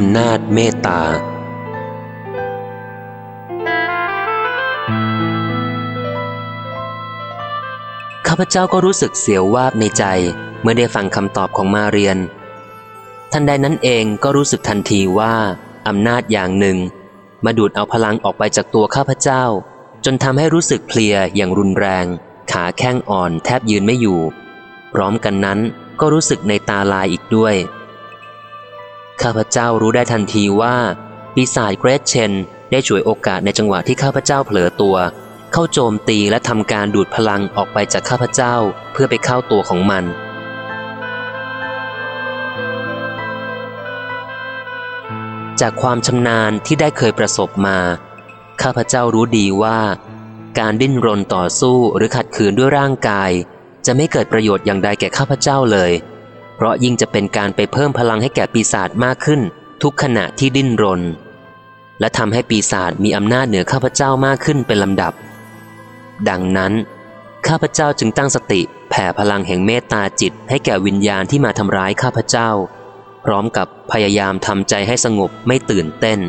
อำนาจเมตตา ข้าพเจ้าก็รู้สึกเสียววาบในใจ เมื่อได้ฟังคำตอบของมาเรียนทันใดนั้นเองก็รู้สึกทันทีว่าอำนาจอย่างหนึ่ง มาดูดเอาพลังออกไปจากตัวข้าพเจ้า จนทำให้รู้สึกเพลียอย่างรุนแรง ขาแข้งอ่อนแทบยืนไม่อยู่ พร้อมกันนั้นก็รู้สึกในตาลายอีกด้วย ข้าพเจ้ารู้ได้ทันทีว่าปีศาจเกรซเชน ได้ฉวยโอกาสในจังหวะที่ข้าพเจ้าเผลอตัว เข้าโจมตีและทำการดูดพลังออกไปจากข้าพเจ้าเพื่อไปเข้าตัวของมัน จากความชำนาญที่ได้เคยประสบมา ข้าพเจ้ารู้ดีว่า การดิ้นรนต่อสู้หรือขัดขืนด้วยร่างกาย จะไม่เกิดประโยชน์อย่างใดแก่ข้าพเจ้าเลย เพราะยิ่งจะเป็นการไปเพิ่มพลังให้แก่ปีศาจมากขึ้น ทุกขณะที่ดิ้นรน และทำให้ปีศาจมีอำนาจเหนือข้าพเจ้ามากขึ้นเป็นลำดับ ดังนั้น ข้าพเจ้าจึงตั้งสติแผ่พลังแห่งเมตตาจิตให้แก่วิญญาณที่มาทำร้ายข้าพเจ้า พร้อมกับพยายามทำใจให้สงบไม่ตื่นเต้น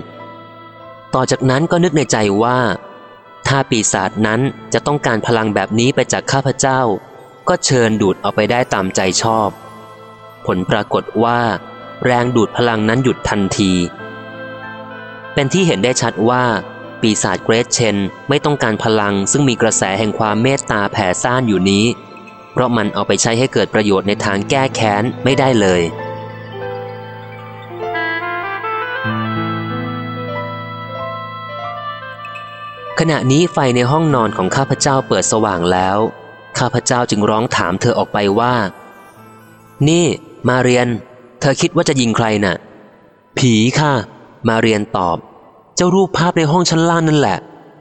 ต่อจากนั้นก็นึกในใจว่า ถ้าปีศาจนั้นจะต้องการพลังแบบนี้ไปจากข้าพเจ้า ก็เชิญดูดเอาไปได้ตามใจชอบ ผลปรากฏว่า แรงดูดพลังนั้นหยุดทันที เป็นที่เห็นได้ชัดว่า ปีศาจเกรซเชนไม่ต้องการพลังซึ่งมีกระแสแห่งความเมตตาแผ่ซ่านอยู่นี้ เพราะมันเอาไปใช้ให้เกิดประโยชน์ในทางแก้แค้นไม่ได้เลยขณะนี้ไฟในห้องนอนของข้าพเจ้าเปิดสว่างแล้ว ข้าพเจ้าจึงร้องถามเธอออกไปว่า นี่ มาเรียน เธอคิดว่าจะยิงใครน่ะ ผีค่ะ มาเรียนตอบ เจ้ารูปภาพในห้องชั้นล่างนั่นแหละ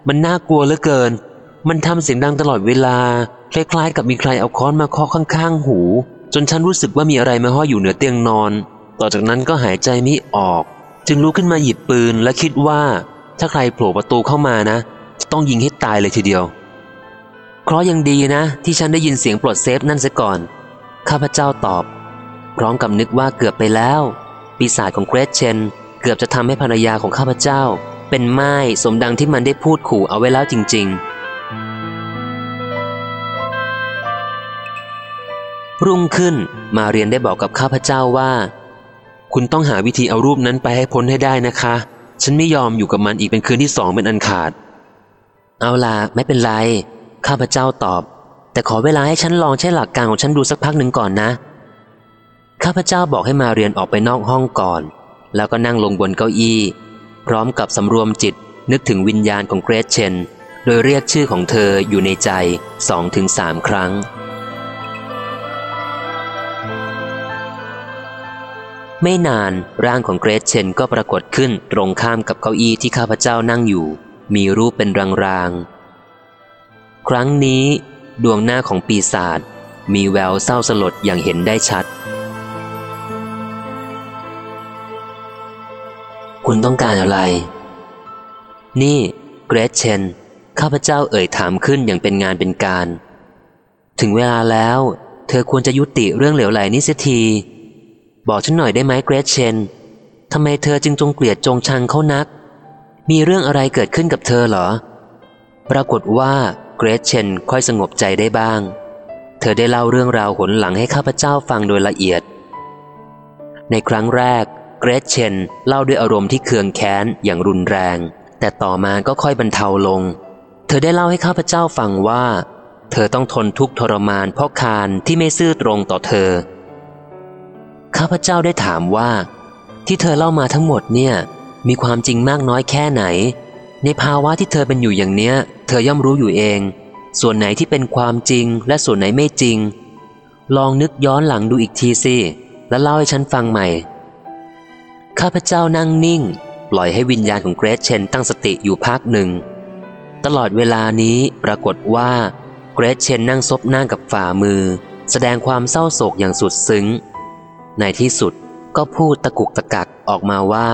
มันน่ากลัวเหลือเกิน มันทำเสียงดังตลอดเวลา คล้ายๆ กับมีใครเอาค้อนมาเคาะข้างๆ หู จนฉันรู้สึกว่ามีอะไรมาห้อยอยู่เหนือเตียงนอน ต่อจากนั้นก็หายใจไม่ออก จึงลุกขึ้นมาหยิบปืนและคิดว่า ถ้าใครโผล่ประตูเข้ามานะจะต้องยิงให้ตายเลยทีเดียวเพราะยังดีนะ ที่ฉันได้ยินเสียงปลดเซฟนั่นเสียก่อน ข้าพเจ้าตอบ พร้อมกับนึกว่าเกือบไปแล้ว ปีศาจของเกรซเชน เกือบจะทำให้ภรรยาของข้าพเจ้า เป็นไม้สมดังที่มันได้พูดขู่เอาไว้แล้วจริง ๆ รุ่งขึ้นมาเรียนได้บอกกับข้าพเจ้าว่า คุณต้องหาวิธีเอารูปนั้นไปให้พ้นให้ได้นะคะ ฉันไม่ยอมอยู่กับมันอีกเป็นคืนที่สองเป็นอันขาด เอาล่ะไม่เป็นไร ข้าพเจ้าตอบ แต่ขอเวลาให้ฉันลองใช้หลักการของฉันดูสักพักหนึ่งก่อนนะ ข้าพเจ้าบอกให้มาเรียนออกไปนอกห้องก่อน แล้วก็นั่งลงบนเก้าอี้ พร้อมกับสำรวมจิตนึกถึงวิญญาณของเกรซเชน โดยเรียกชื่อของเธออยู่ในใจสองถึงสามครั้ง ไม่นานร่างของเกรซเชนก็ปรากฏขึ้นตรงข้ามกับเก้าอี้ที่ข้าพเจ้านั่งอยู่ มีรูปเป็นรางๆ ครั้งนี้ ดวงหน้าของปีศาจมีแววเศร้าสลดอย่างเห็นได้ชัด คุณต้องการอะไร นี่เกรซเชน ข้าพเจ้าเอ่ยถามขึ้นอย่างเป็นงานเป็นการ ถึงเวลาแล้ว เธอควรจะยุติเรื่องเหลวไหลนี้เสียที บอกฉันหน่อยได้ไหมเกรซเชนทำไมเธอจึงจงเกลียดจงชังเขานัก มีเรื่องอะไรเกิดขึ้นกับเธอเหรอ ปรากฏว่าเกรซเชนค่อยสงบใจได้บ้าง เธอได้เล่าเรื่องราวหนหลังให้ข้าพเจ้าฟังโดยละเอียด ในครั้งแรก เกรซเชนเล่าด้วยอารมณ์ที่เคืองแค้นอย่างรุนแรง แต่ต่อมาก็ค่อยบรรเทาลง เธอได้เล่าให้ข้าพเจ้าฟังว่า เธอต้องทนทุกข์ทรมานเพราะคารที่ไม่ซื่อตรงต่อเธอ ข้าพเจ้าได้ถามว่า ที่เธอเล่ามาทั้งหมดเนี่ย มีความจริงมากน้อยแค่ไหน ในภาวะที่เธอเป็นอยู่อย่างเนี้ย เธอย่อมรู้อยู่เอง ส่วนไหนที่เป็นความจริงและส่วนไหนไม่จริง ลองนึกย้อนหลังดูอีกทีสิแล้วเล่าให้ฉันฟังใหม่ ข้าพเจ้านั่งนิ่ง ปล่อยให้วิญญาณของเกรซเชนตั้งสติอยู่พักหนึ่ง ตลอดเวลานี้ปรากฏว่าเกรซเชนนั่งซบหน้ากับฝ่ามือ แสดงความเศร้าโศกอย่างสุดซึ้ง ในที่สุดก็พูดตะกุกตะกักออกมาว่า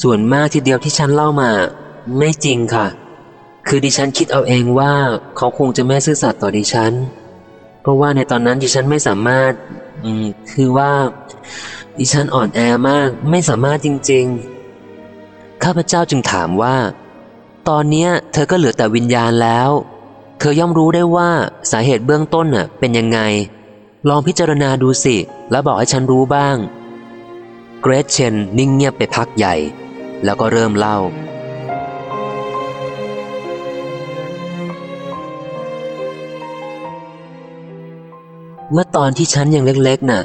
ส่วนมากทีเดียวที่ฉันเล่ามา ไม่จริงค่ะ คือดิฉันคิดเอาเองว่าเขาคงจะไม่ซื่อสัตย์ต่อดิฉัน เพราะว่าในตอนนั้นดิฉันไม่สามารถคือว่า ดิฉันอ่อนแอมากไม่สามารถจริง ๆ ข้าพเจ้าจึงถามว่า ตอนเนี้ยเธอก็เหลือแต่วิญญาณแล้ว เธอย่อมรู้ได้ว่าสาเหตุเบื้องต้นน่ะ เป็นยังไง ลองพิจารณาดูสิ แล้วบอกให้ฉันรู้บ้าง เกรซเชนนิ่งเงียบไปพักใหญ่ แล้วก็เริ่มเล่าเมื่อตอนที่ฉันยังเล็กๆน่ะ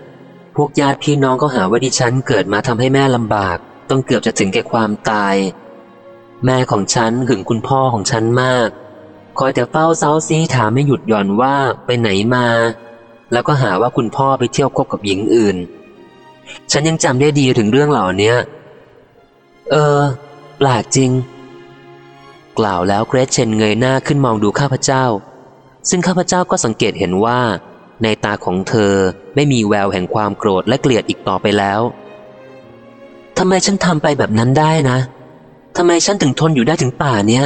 พวกญาติพี่น้องก็หาว่าดิฉันเกิดมาทำให้แม่ลำบาก ต้องเกือบจะถึงแก่ความตาย แม่ของฉันหึงคุณพ่อของฉันมาก คอยแต่เฝ้าเซาซีถามไม่หยุดหย่อนว่าไปไหนมา แล้วก็หาว่าคุณพ่อไปเที่ยวคบกับหญิงอื่น ฉันยังจำได้ดีถึงเรื่องเหล่านี้เออแปลกจริง กล่าวแล้วเกรซเชนเงยหน้าขึ้นมองดูข้าพเจ้า ซึ่งข้าพเจ้าก็สังเกตเห็นว่า ในตาของเธอไม่มีแววแห่งความโกรธและเกลียดอีกต่อไปแล้วทำไมฉันทำไปแบบนั้นได้นะทำไมฉันถึงทนอยู่ได้ถึงป่าเนี้ย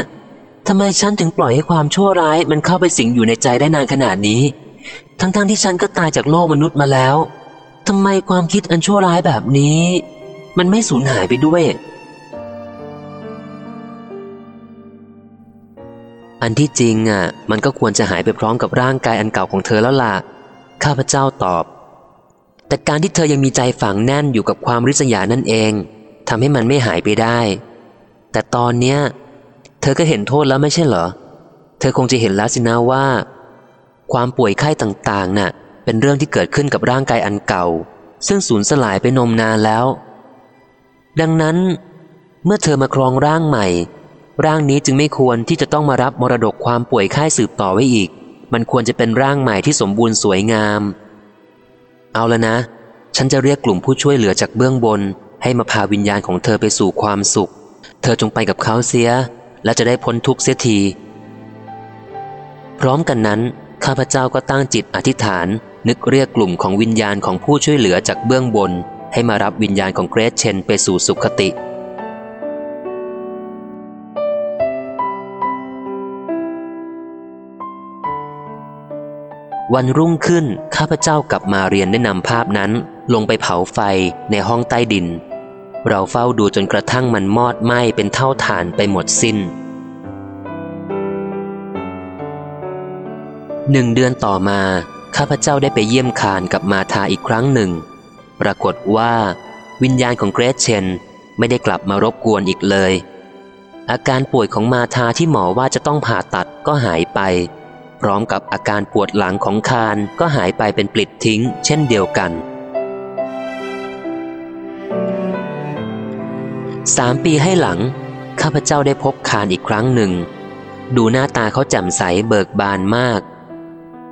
ทำไมฉันถึงปล่อยให้ความชั่วร้ายมันเข้าไปสิงอยู่ในใจได้นานขนาดนี้ ทั้งๆทที่ฉันก็ตายจากโลกมนุษย์มาแล้วทำไมความคิดอันชั่วร้ายแบบนี้ มันไม่สูญหายไปด้วย อันที่จริงอะ มันก็ควรจะหายไปพร้อมกับร่างกายอันเก่าของเธอแล้วล่ะ ข้าพเจ้าตอบ แต่การที่เธอยังมีใจฝังแน่นอยู่กับความริษยานั่นเองทำให้มันไม่หายไปได้ แต่ตอนเนี้ย เธอก็เห็นโทษแล้วไม่ใช่เหรอ เธอคงจะเห็นแล้วสินะว่า ความป่วยไข้ต่างๆ น่ะ เป็นเรื่องที่เกิดขึ้นกับร่างกายอันเก่า ซึ่งสูญสลายไปนมนานแล้ว ดังนั้น เมื่อเธอมาครองร่างใหม่ ร่างนี้จึงไม่ควรที่จะต้องมารับมรดกความป่วยไข้สืบต่อไว้อีก มันควรจะเป็นร่างใหม่ที่สมบูรณ์สวยงาม เอาละนะ ฉันจะเรียกกลุ่มผู้ช่วยเหลือจากเบื้องบน ให้มาพาวิญญาณของเธอไปสู่ความสุข เธอจงไปกับเขาเสีย และจะได้พ้นทุกข์เสียที พร้อมกันนั้น ข้าพเจ้าก็ตั้งจิตอธิษฐาน นึกเรียกกลุ่มของวิญญาณของผู้ช่วยเหลือจากเบื้องบน ให้มารับวิญญาณของเกรซเชนไปสู่สุขติ วันรุ่งขึ้นข้าพเจ้ากับมาเรียนได้นำภาพนั้น ลงไปเผาไฟในห้องใต้ดิน เราเฝ้าดูจนกระทั่งมันมอดไหม้เป็นเท่าฐานไปหมดสิน้นหนึ่งเดือนต่อมาข้าพเจ้าได้ไปเยี่ยมคานกับมาธาอีกครั้งหนึ่ง ปรากฏว่าวิญญาณของเกรซเชนไม่ได้กลับมารบกวนอีกเลย อาการป่วยของมาธาที่หมอว่าจะต้องผ่าตัดก็หายไป พร้อมกับอาการปวดหลังของคานก็หายไปเป็นปลิดทิ้ง เช่นเดียวกันสามปีให้หลัง ข้าพเจ้าได้พบคานอีกครั้งหนึ่ง ดูหน้าตาเขาแจ่มใสเบิกบานมาก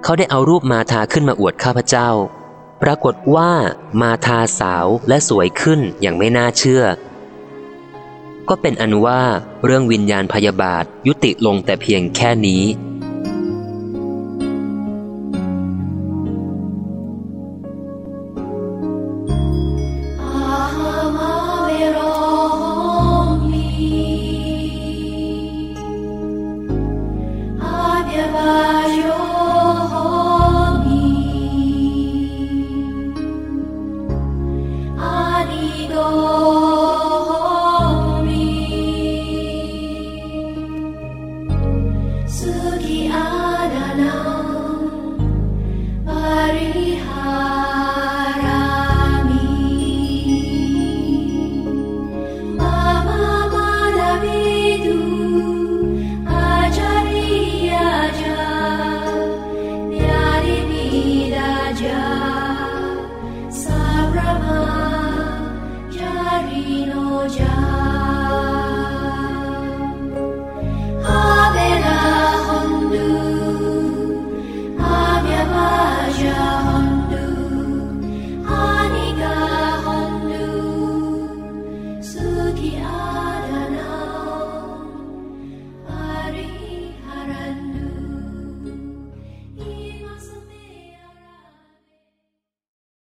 เขาได้เอารูปมาทาขึ้นมาอวดข้าพเจ้า ปรากฏว่ามาทาสาวและสวยขึ้นอย่างไม่น่าเชื่อ ก็เป็นอันว่าเรื่องวิญญาณพยาบาทยุติลงแต่เพียงแค่นี้